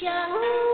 Joe.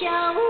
Joe.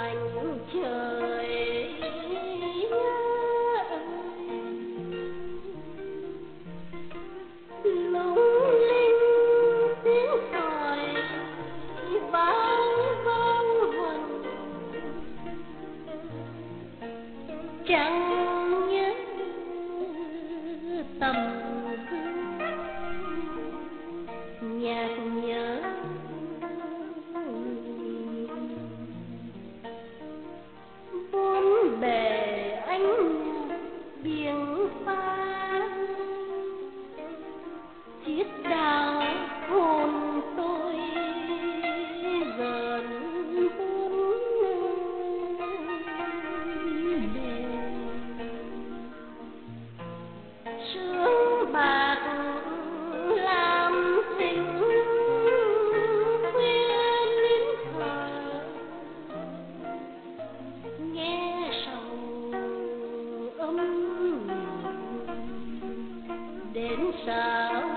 mảnh trời lung linh tiếng còi vang vang vần chẳng nhớ tầm thương sao